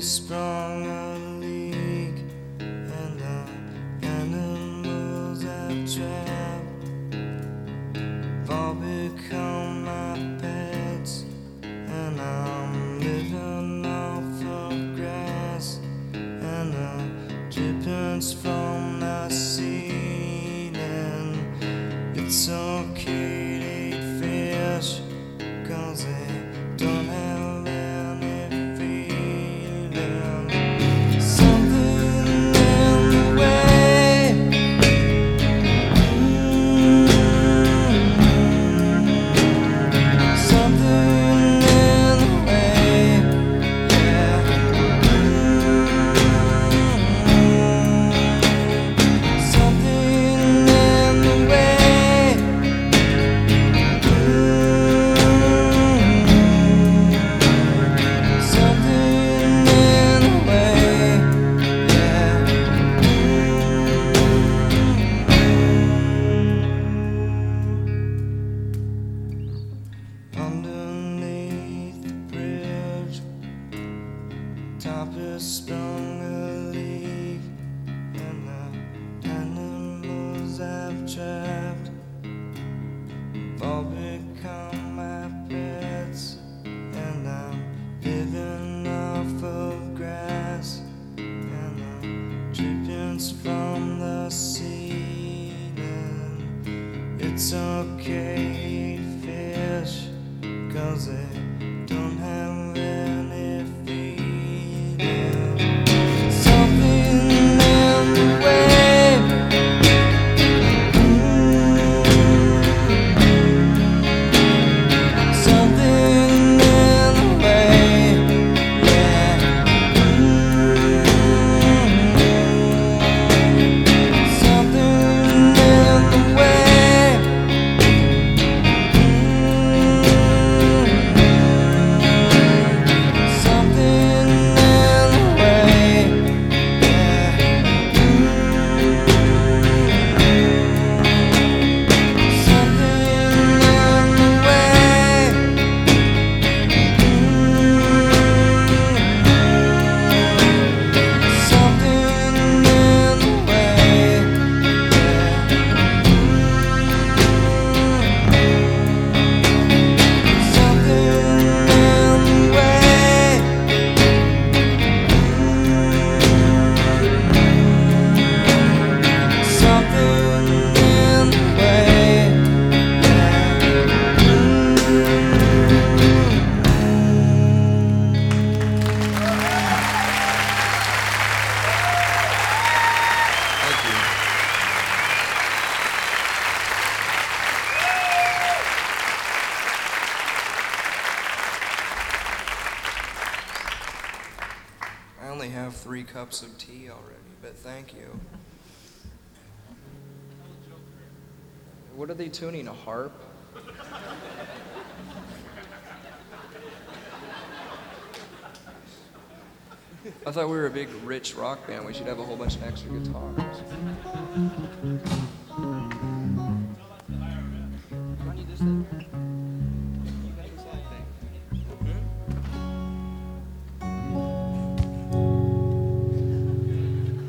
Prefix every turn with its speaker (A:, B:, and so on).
A: sprung a leak, and the animals I've trapped all become my pets, and I'm living off of grass and the drippings from sprung a leak, and the animals I've trapped have all become my pets, and I'm living off of grass and the drippings from the ceiling. It's okay three cups of tea already, but thank you. What are they tuning? A harp? I thought we were a big rich rock band. We should have a whole bunch of extra guitars. This,